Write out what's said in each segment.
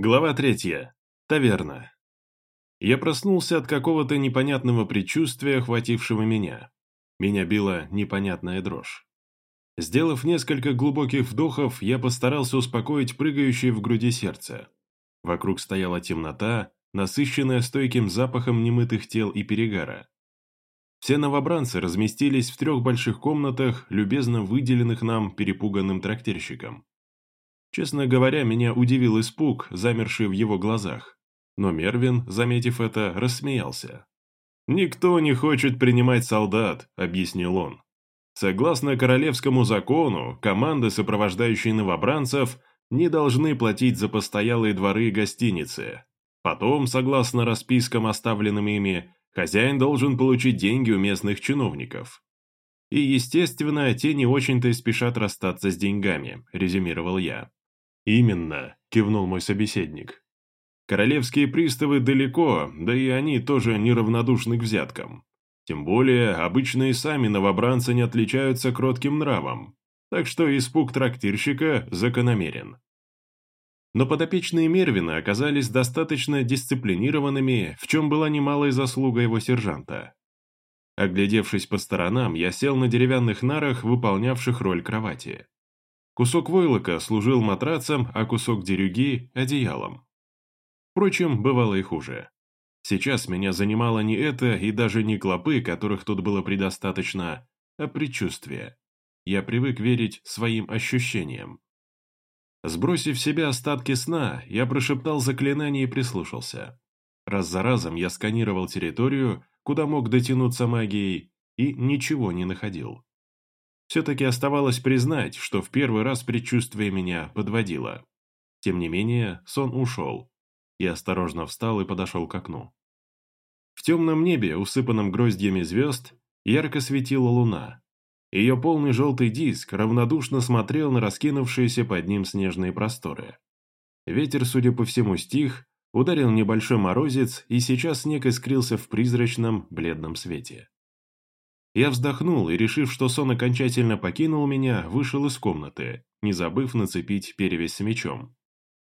Глава третья. Таверна. Я проснулся от какого-то непонятного предчувствия, охватившего меня. Меня била непонятная дрожь. Сделав несколько глубоких вдохов, я постарался успокоить прыгающее в груди сердце. Вокруг стояла темнота, насыщенная стойким запахом немытых тел и перегара. Все новобранцы разместились в трех больших комнатах, любезно выделенных нам перепуганным трактирщиком. Честно говоря, меня удивил испуг, замерший в его глазах. Но Мервин, заметив это, рассмеялся. «Никто не хочет принимать солдат», — объяснил он. «Согласно королевскому закону, команды, сопровождающие новобранцев, не должны платить за постоялые дворы и гостиницы. Потом, согласно распискам, оставленным ими, хозяин должен получить деньги у местных чиновников. И, естественно, те не очень-то и спешат расстаться с деньгами», — резюмировал я. «Именно», – кивнул мой собеседник. «Королевские приставы далеко, да и они тоже неравнодушны к взяткам. Тем более, обычно и сами новобранцы не отличаются кротким нравом, так что испуг трактирщика закономерен». Но подопечные Мервина оказались достаточно дисциплинированными, в чем была немалая заслуга его сержанта. Оглядевшись по сторонам, я сел на деревянных нарах, выполнявших роль кровати. Кусок войлока служил матрацем, а кусок дерюги – одеялом. Впрочем, бывало и хуже. Сейчас меня занимало не это и даже не клопы, которых тут было предостаточно, а предчувствие. Я привык верить своим ощущениям. Сбросив себя остатки сна, я прошептал заклинание и прислушался. Раз за разом я сканировал территорию, куда мог дотянуться магией, и ничего не находил. Все-таки оставалось признать, что в первый раз предчувствие меня подводило. Тем не менее, сон ушел. Я осторожно встал и подошел к окну. В темном небе, усыпанном гроздьями звезд, ярко светила луна. Ее полный желтый диск равнодушно смотрел на раскинувшиеся под ним снежные просторы. Ветер, судя по всему, стих, ударил небольшой морозец, и сейчас снег искрился в призрачном бледном свете. Я вздохнул и, решив, что сон окончательно покинул меня, вышел из комнаты, не забыв нацепить перевязь с мечом.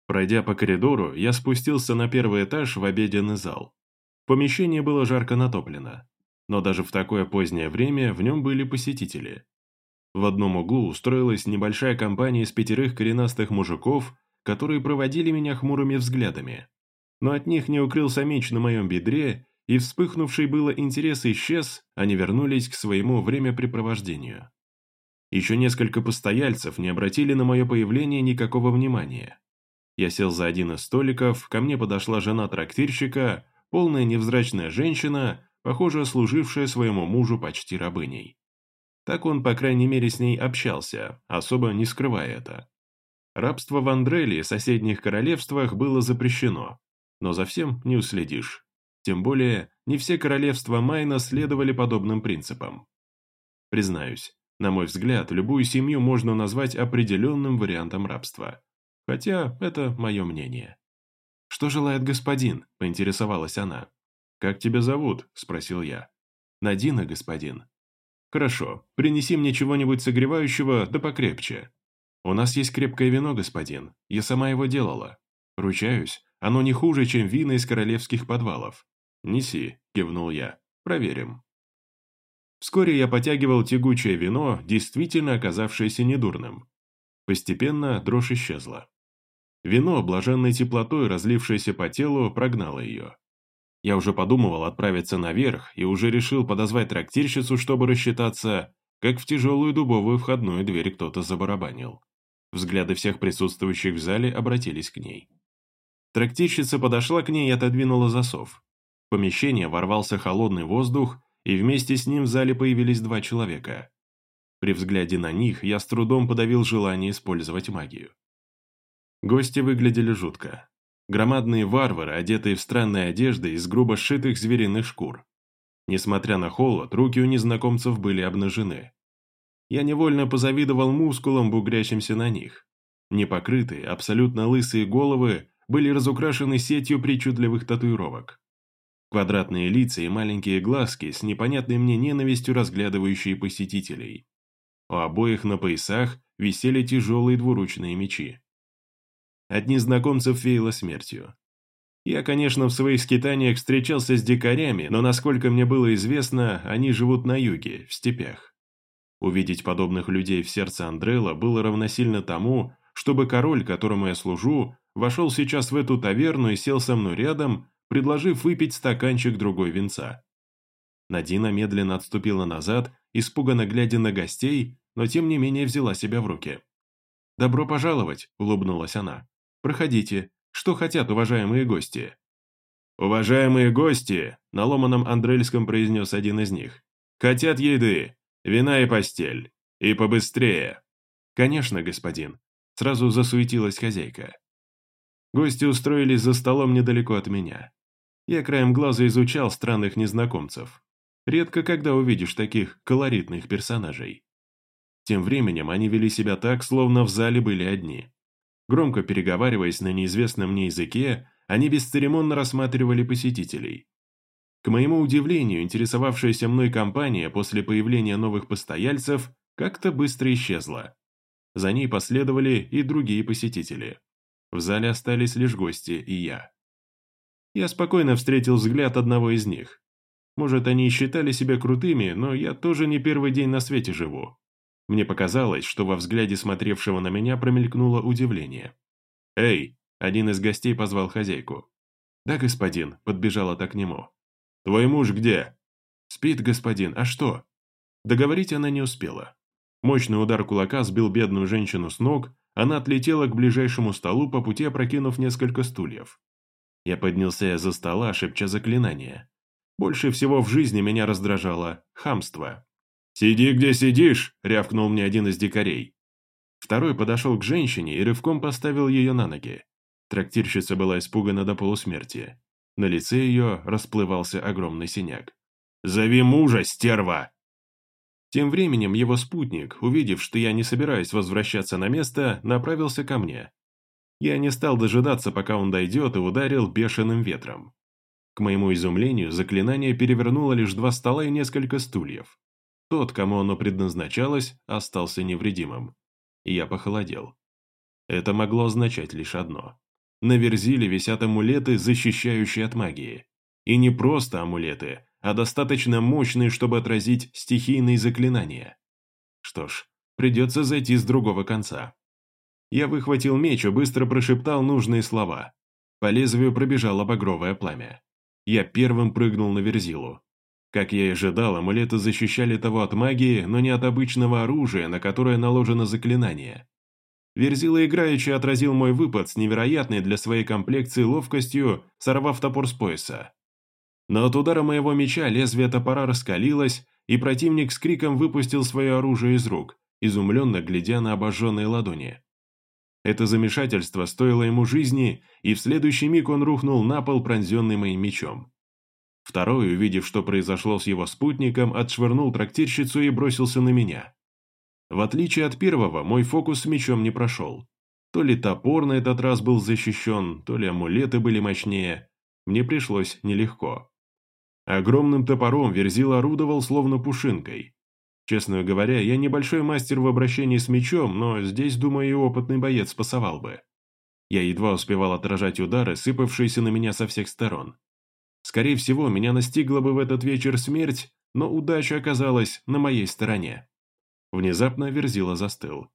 Пройдя по коридору, я спустился на первый этаж в обеденный зал. Помещение было жарко натоплено, но даже в такое позднее время в нем были посетители. В одном углу устроилась небольшая компания из пятерых коренастых мужиков, которые проводили меня хмурыми взглядами. Но от них не укрылся меч на моем бедре, и вспыхнувший было интерес исчез, они вернулись к своему времяпрепровождению. Еще несколько постояльцев не обратили на мое появление никакого внимания. Я сел за один из столиков, ко мне подошла жена трактирщика, полная невзрачная женщина, похоже, служившая своему мужу почти рабыней. Так он, по крайней мере, с ней общался, особо не скрывая это. Рабство в Андреле и соседних королевствах было запрещено, но за всем не уследишь. Тем более, не все королевства Майна следовали подобным принципам. Признаюсь, на мой взгляд, любую семью можно назвать определенным вариантом рабства. Хотя это мое мнение. «Что желает господин?» – поинтересовалась она. «Как тебя зовут?» – спросил я. «Надина, господин». «Хорошо, принеси мне чего-нибудь согревающего, да покрепче». «У нас есть крепкое вино, господин. Я сама его делала. Ручаюсь, оно не хуже, чем вина из королевских подвалов. «Неси», – кивнул я. «Проверим». Вскоре я потягивал тягучее вино, действительно оказавшееся недурным. Постепенно дрожь исчезла. Вино, блаженной теплотой, разлившееся по телу, прогнало ее. Я уже подумывал отправиться наверх и уже решил подозвать трактирщицу, чтобы рассчитаться, как в тяжелую дубовую входную дверь кто-то забарабанил. Взгляды всех присутствующих в зале обратились к ней. Трактирщица подошла к ней и отодвинула засов помещение ворвался холодный воздух, и вместе с ним в зале появились два человека. При взгляде на них я с трудом подавил желание использовать магию. Гости выглядели жутко. Громадные варвары, одетые в странные одежды из грубо сшитых звериных шкур. Несмотря на холод, руки у незнакомцев были обнажены. Я невольно позавидовал мускулам, бугрящимся на них. Непокрытые, абсолютно лысые головы были разукрашены сетью причудливых татуировок. Квадратные лица и маленькие глазки с непонятной мне ненавистью разглядывающие посетителей. У обоих на поясах висели тяжелые двуручные мечи. от незнакомцев веяло смертью. Я, конечно, в своих скитаниях встречался с дикарями, но, насколько мне было известно, они живут на юге, в степях. Увидеть подобных людей в сердце Андрела было равносильно тому, чтобы король, которому я служу, вошел сейчас в эту таверну и сел со мной рядом, предложив выпить стаканчик другой винца. Надина медленно отступила назад, испуганно глядя на гостей, но тем не менее взяла себя в руки. «Добро пожаловать», — улыбнулась она. «Проходите. Что хотят уважаемые гости?» «Уважаемые гости», — на ломаном андрельском произнес один из них, «хотят еды, вина и постель. И побыстрее». «Конечно, господин», — сразу засуетилась хозяйка. Гости устроились за столом недалеко от меня. Я краем глаза изучал странных незнакомцев. Редко когда увидишь таких колоритных персонажей. Тем временем они вели себя так, словно в зале были одни. Громко переговариваясь на неизвестном мне языке, они бесцеремонно рассматривали посетителей. К моему удивлению, интересовавшаяся мной компания после появления новых постояльцев как-то быстро исчезла. За ней последовали и другие посетители. В зале остались лишь гости и я. Я спокойно встретил взгляд одного из них. Может, они считали себя крутыми, но я тоже не первый день на свете живу. Мне показалось, что во взгляде смотревшего на меня промелькнуло удивление. «Эй!» – один из гостей позвал хозяйку. «Да, господин», – подбежала так к нему. «Твой муж где?» «Спит, господин, а что?» Договорить она не успела. Мощный удар кулака сбил бедную женщину с ног, она отлетела к ближайшему столу, по пути опрокинув несколько стульев. Я поднялся из-за стола, шепча заклинание. Больше всего в жизни меня раздражало хамство. «Сиди, где сидишь!» – рявкнул мне один из дикарей. Второй подошел к женщине и рывком поставил ее на ноги. Трактирщица была испугана до полусмерти. На лице ее расплывался огромный синяк. «Зови мужа, стерва!» Тем временем его спутник, увидев, что я не собираюсь возвращаться на место, направился ко мне. Я не стал дожидаться, пока он дойдет, и ударил бешеным ветром. К моему изумлению, заклинание перевернуло лишь два стола и несколько стульев. Тот, кому оно предназначалось, остался невредимым. Я похолодел. Это могло означать лишь одно. На Верзиле висят амулеты, защищающие от магии. И не просто амулеты, а достаточно мощные, чтобы отразить стихийные заклинания. Что ж, придется зайти с другого конца. Я выхватил меч и быстро прошептал нужные слова. По лезвию пробежало багровое пламя. Я первым прыгнул на Верзилу. Как я и ожидал, амулеты защищали того от магии, но не от обычного оружия, на которое наложено заклинание. Верзила играючи отразил мой выпад с невероятной для своей комплекции ловкостью, сорвав топор с пояса. Но от удара моего меча лезвие топора раскалилось, и противник с криком выпустил свое оружие из рук, изумленно глядя на обожженные ладони. Это замешательство стоило ему жизни, и в следующий миг он рухнул на пол, пронзенный моим мечом. Второй, увидев, что произошло с его спутником, отшвырнул трактирщицу и бросился на меня. В отличие от первого, мой фокус с мечом не прошел. То ли топор на этот раз был защищен, то ли амулеты были мощнее. Мне пришлось нелегко. Огромным топором Верзил орудовал словно пушинкой. Честно говоря, я небольшой мастер в обращении с мечом, но здесь, думаю, и опытный боец спасовал бы. Я едва успевал отражать удары, сыпавшиеся на меня со всех сторон. Скорее всего, меня настигла бы в этот вечер смерть, но удача оказалась на моей стороне. Внезапно Верзила застыл.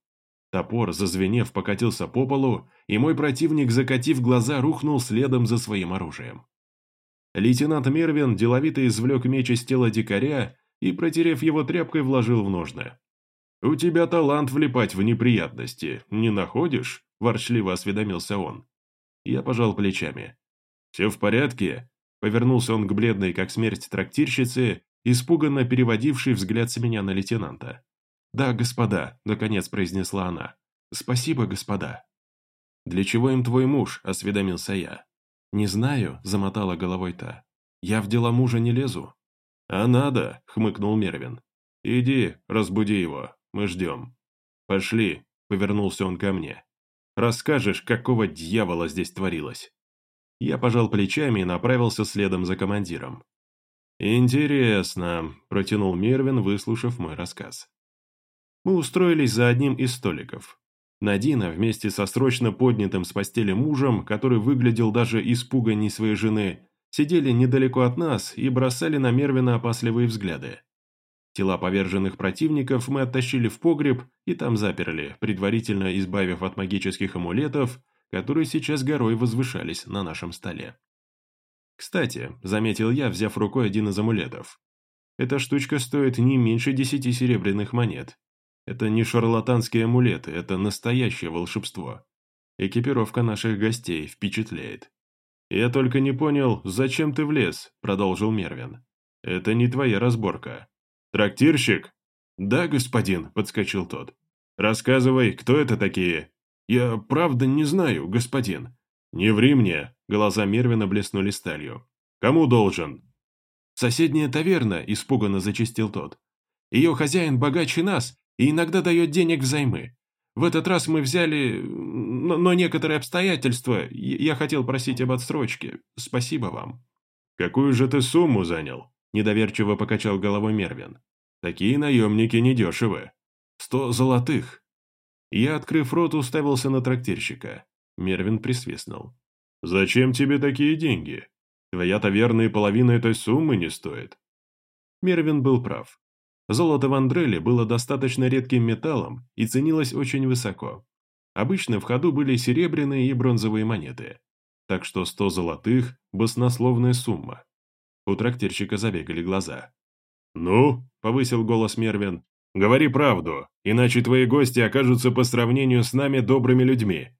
Топор, зазвенев, покатился по полу, и мой противник, закатив глаза, рухнул следом за своим оружием. Лейтенант Мервин деловито извлек меч из тела дикаря и, протерев его тряпкой, вложил в ножны. «У тебя талант влипать в неприятности, не находишь?» – ворчливо осведомился он. Я пожал плечами. «Все в порядке?» Повернулся он к бледной, как смерть, трактирщице, испуганно переводившей взгляд с меня на лейтенанта. «Да, господа», — наконец произнесла она. «Спасибо, господа». «Для чего им твой муж?» — осведомился я. «Не знаю», — замотала головой та. «Я в дела мужа не лезу». «А надо», — хмыкнул Мервин. «Иди, разбуди его, мы ждем». «Пошли», — повернулся он ко мне. «Расскажешь, какого дьявола здесь творилось». Я пожал плечами и направился следом за командиром. «Интересно», – протянул Мервин, выслушав мой рассказ. Мы устроились за одним из столиков. Надина вместе со срочно поднятым с постели мужем, который выглядел даже испуганней своей жены, сидели недалеко от нас и бросали на Мервина опасливые взгляды. Тела поверженных противников мы оттащили в погреб и там заперли, предварительно избавив от магических амулетов, которые сейчас горой возвышались на нашем столе. Кстати, заметил я, взяв рукой один из амулетов. Эта штучка стоит не меньше десяти серебряных монет. Это не шарлатанские амулеты, это настоящее волшебство. Экипировка наших гостей впечатляет. «Я только не понял, зачем ты влез?» – продолжил Мервин. «Это не твоя разборка». «Трактирщик?» «Да, господин», – подскочил тот. «Рассказывай, кто это такие?» «Я правда не знаю, господин». «Не ври мне», – глаза Мервина блеснули сталью. «Кому должен?» «Соседняя таверна», – испуганно зачистил тот. «Ее хозяин богаче нас и иногда дает денег взаймы. В этот раз мы взяли... Но, но некоторые обстоятельства. Я хотел просить об отсрочке. Спасибо вам». «Какую же ты сумму занял?» – недоверчиво покачал головой Мервин. «Такие наемники недешевы. Сто золотых». Я, открыв рот, уставился на трактирщика. Мервин присвистнул. «Зачем тебе такие деньги? Твоя таверна и половина этой суммы не стоит». Мервин был прав. Золото в Андреле было достаточно редким металлом и ценилось очень высоко. Обычно в ходу были серебряные и бронзовые монеты. Так что сто золотых – баснословная сумма. У трактирщика забегали глаза. «Ну?» – повысил голос Мервин. «Говори правду, иначе твои гости окажутся по сравнению с нами добрыми людьми».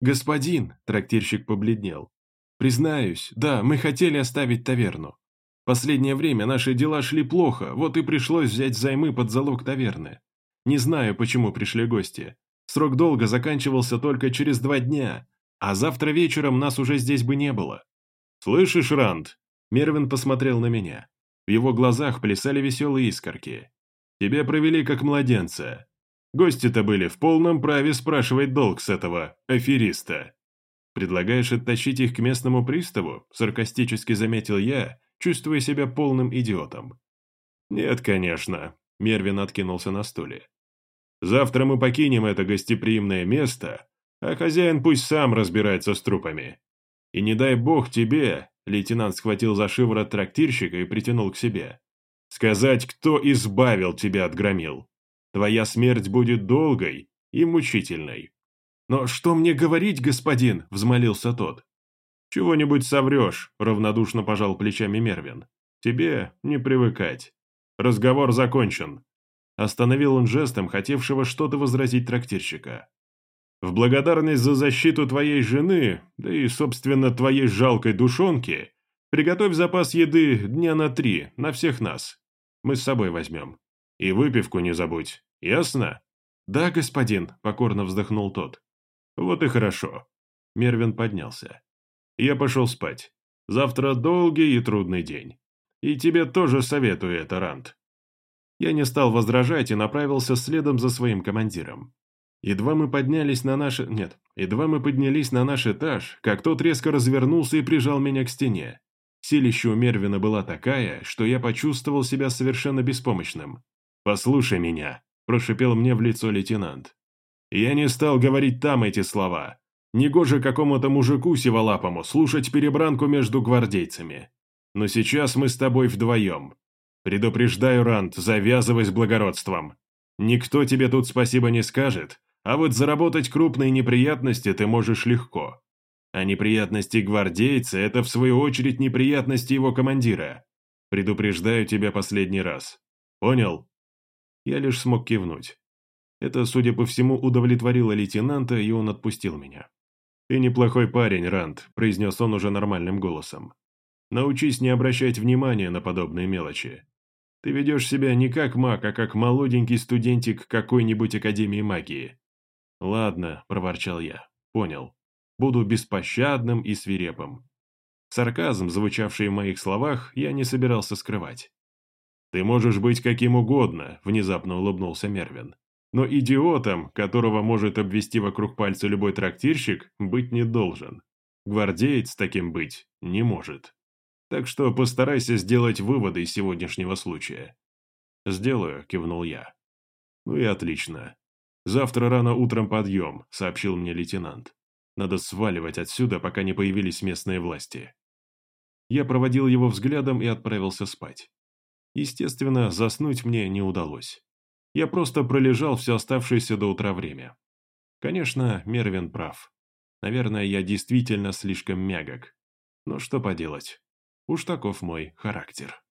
«Господин!» – трактирщик побледнел. «Признаюсь, да, мы хотели оставить таверну. Последнее время наши дела шли плохо, вот и пришлось взять займы под залог таверны. Не знаю, почему пришли гости. Срок долга заканчивался только через два дня, а завтра вечером нас уже здесь бы не было. «Слышишь, Ранд?» Мервин посмотрел на меня. В его глазах плясали веселые искорки. «Тебя провели как младенца. Гости-то были в полном праве спрашивать долг с этого афериста. Предлагаешь оттащить их к местному приставу?» Саркастически заметил я, чувствуя себя полным идиотом. «Нет, конечно», — Мервин откинулся на стуле. «Завтра мы покинем это гостеприимное место, а хозяин пусть сам разбирается с трупами. И не дай бог тебе», — лейтенант схватил за шиворот трактирщика и притянул к себе, «сказать, кто избавил тебя от громил. Твоя смерть будет долгой и мучительной». «Но что мне говорить, господин?» — взмолился тот. «Чего-нибудь соврешь», — равнодушно пожал плечами Мервин. «Тебе не привыкать. Разговор закончен». Остановил он жестом, хотевшего что-то возразить трактирщика. «В благодарность за защиту твоей жены, да и, собственно, твоей жалкой душонки, приготовь запас еды дня на три, на всех нас. Мы с собой возьмем. И выпивку не забудь, ясно?» «Да, господин», — покорно вздохнул тот. «Вот и хорошо». Мервин поднялся. Я пошел спать. Завтра долгий и трудный день. И тебе тоже советую это, Рант. Я не стал возражать и направился следом за своим командиром. Едва мы поднялись на наш... Нет, едва мы поднялись на наш этаж, как тот резко развернулся и прижал меня к стене. Силища у Мервина была такая, что я почувствовал себя совершенно беспомощным. «Послушай меня», – прошипел мне в лицо лейтенант. Я не стал говорить там эти слова. Негоже какому-то мужику сиволапому слушать перебранку между гвардейцами. Но сейчас мы с тобой вдвоем. Предупреждаю, Рант, завязывай с благородством. Никто тебе тут спасибо не скажет, а вот заработать крупные неприятности ты можешь легко. А неприятности гвардейца – это, в свою очередь, неприятности его командира. Предупреждаю тебя последний раз. Понял? Я лишь смог кивнуть. Это, судя по всему, удовлетворило лейтенанта, и он отпустил меня. «Ты неплохой парень, Ранд», – произнес он уже нормальным голосом. «Научись не обращать внимания на подобные мелочи. Ты ведешь себя не как маг, а как молоденький студентик какой-нибудь Академии магии». «Ладно», – проворчал я, – «понял. Буду беспощадным и свирепым». Сарказм, звучавший в моих словах, я не собирался скрывать. «Ты можешь быть каким угодно», – внезапно улыбнулся Мервин. Но идиотом, которого может обвести вокруг пальца любой трактирщик, быть не должен. Гвардеец таким быть не может. Так что постарайся сделать выводы из сегодняшнего случая. «Сделаю», — кивнул я. «Ну и отлично. «Завтра рано утром подъем», — сообщил мне лейтенант. «Надо сваливать отсюда, пока не появились местные власти». Я проводил его взглядом и отправился спать. Естественно, заснуть мне не удалось. Я просто пролежал все оставшееся до утра время. Конечно, Мервин прав. Наверное, я действительно слишком мягок. Но что поделать, уж таков мой характер.